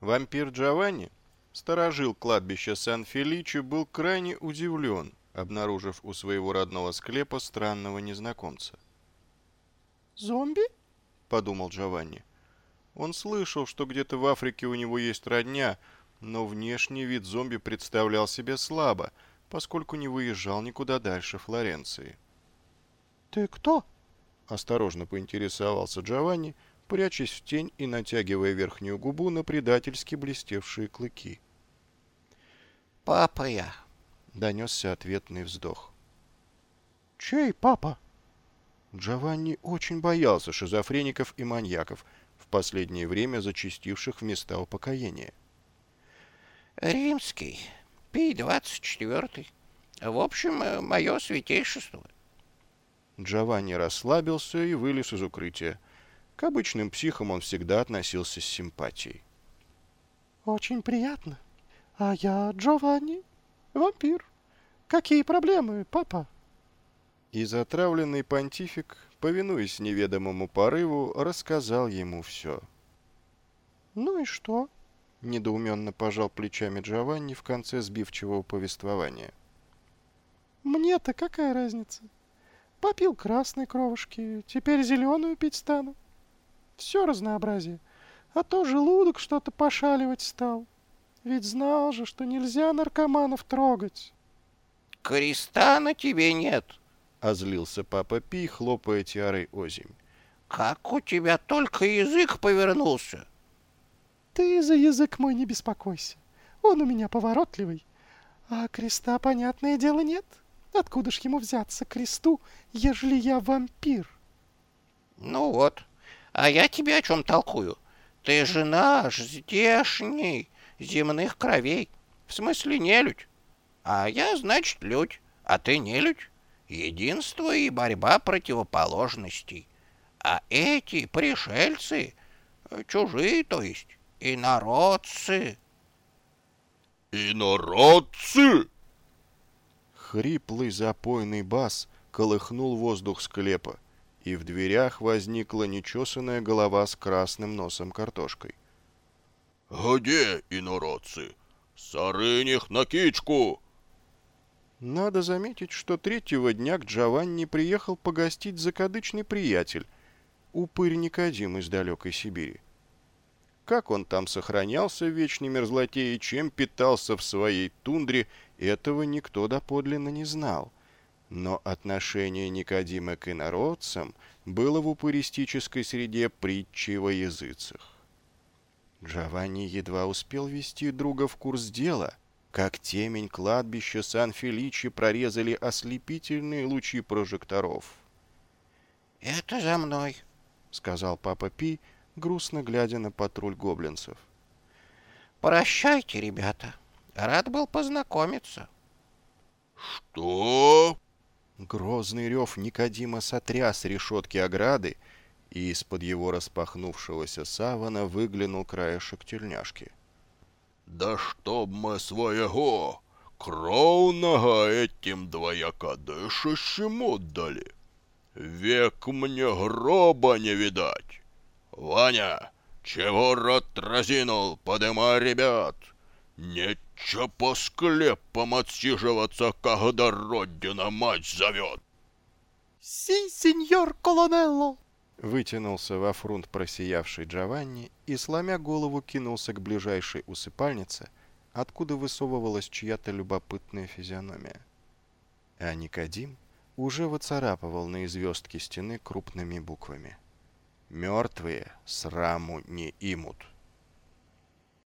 Вампир Джованни, сторожил кладбище Сан-Феличи, был крайне удивлен, обнаружив у своего родного склепа странного незнакомца. «Зомби?» — подумал Джованни. Он слышал, что где-то в Африке у него есть родня, но внешний вид зомби представлял себе слабо, поскольку не выезжал никуда дальше Флоренции. «Ты кто?» — осторожно поинтересовался Джованни, прячась в тень и натягивая верхнюю губу на предательски блестевшие клыки. «Папа я», — донесся ответный вздох. «Чей папа?» Джованни очень боялся шизофреников и маньяков, в последнее время зачастивших в места упокоения. «Римский, Пий двадцать четвертый. В общем, э, мое святейшество». Джованни расслабился и вылез из укрытия. К обычным психам он всегда относился с симпатией. «Очень приятно. А я Джованни, вампир. Какие проблемы, папа?» И затравленный понтифик, повинуясь неведомому порыву, рассказал ему все. «Ну и что?» — недоуменно пожал плечами Джованни в конце сбивчивого повествования. «Мне-то какая разница? Попил красной кровушки, теперь зеленую пить стану. Все разнообразие. А то желудок что-то пошаливать стал. Ведь знал же, что нельзя наркоманов трогать». «Креста на тебе нет», — озлился папа Пи, хлопая тиарой озимь. «Как у тебя только язык повернулся!» «Ты за язык мой не беспокойся. Он у меня поворотливый. А креста, понятное дело, нет. Откуда ж ему взяться кресту, ежели я вампир?» «Ну вот, а я тебе о чем толкую? Ты же наш, здешний, земных кровей. В смысле не людь. А я, значит, людь, а ты не людь единство и борьба противоположностей. А эти пришельцы, чужие, то есть, инородцы. Инородцы? Хриплый запойный бас колыхнул воздух склепа, и в дверях возникла нечесанная голова с красным носом картошкой. «Где инородцы? Сарынях на кичку!» Надо заметить, что третьего дня к Джованни приехал погостить закадычный приятель, упырь Никодим из далекой Сибири. Как он там сохранялся в вечной мерзлоте и чем питался в своей тундре, этого никто доподлинно не знал. Но отношение Никодима к инородцам было в упыристической среде притчей во языцах. Джованни едва успел вести друга в курс дела — как темень кладбища Сан-Феличи прорезали ослепительные лучи прожекторов. «Это за мной», — сказал папа Пи, грустно глядя на патруль гоблинцев. «Прощайте, ребята. Рад был познакомиться». «Что?» Грозный рев Никодима сотряс решетки ограды, и из-под его распахнувшегося савана выглянул краешек тельняшки. Да чтоб мы своего кровного этим двоякодышащим отдали. Век мне гроба не видать. Ваня, чего рот разинул, подымай ребят. Нечего по склепам отсиживаться, когда родина мать зовет. «Си, сеньор Колонелло!» Вытянулся во фрунт просиявший Джованни и, сломя голову, кинулся к ближайшей усыпальнице, откуда высовывалась чья-то любопытная физиономия. А Никодим уже выцарапывал на известке стены крупными буквами. «Мертвые сраму не имут».